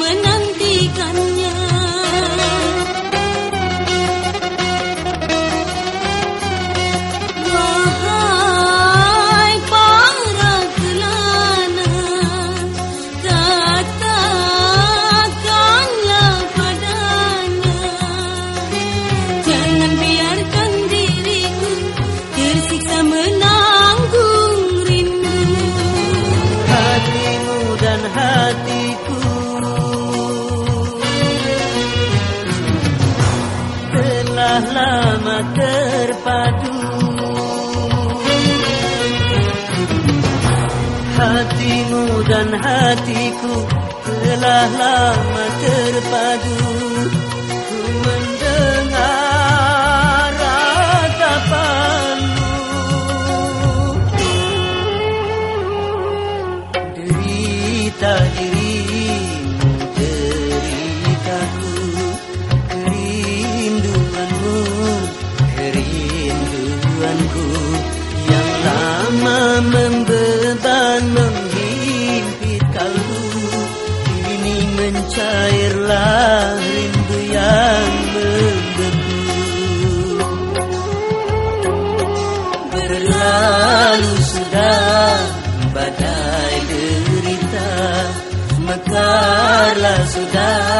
menantikannya. Lama terpadu. Hatimu dan hatiku telah lama terpadu membeban menghimpit kalbu kini mencairlah rindu yang membeku berlalu sudah badai derita. Mekarlah sudah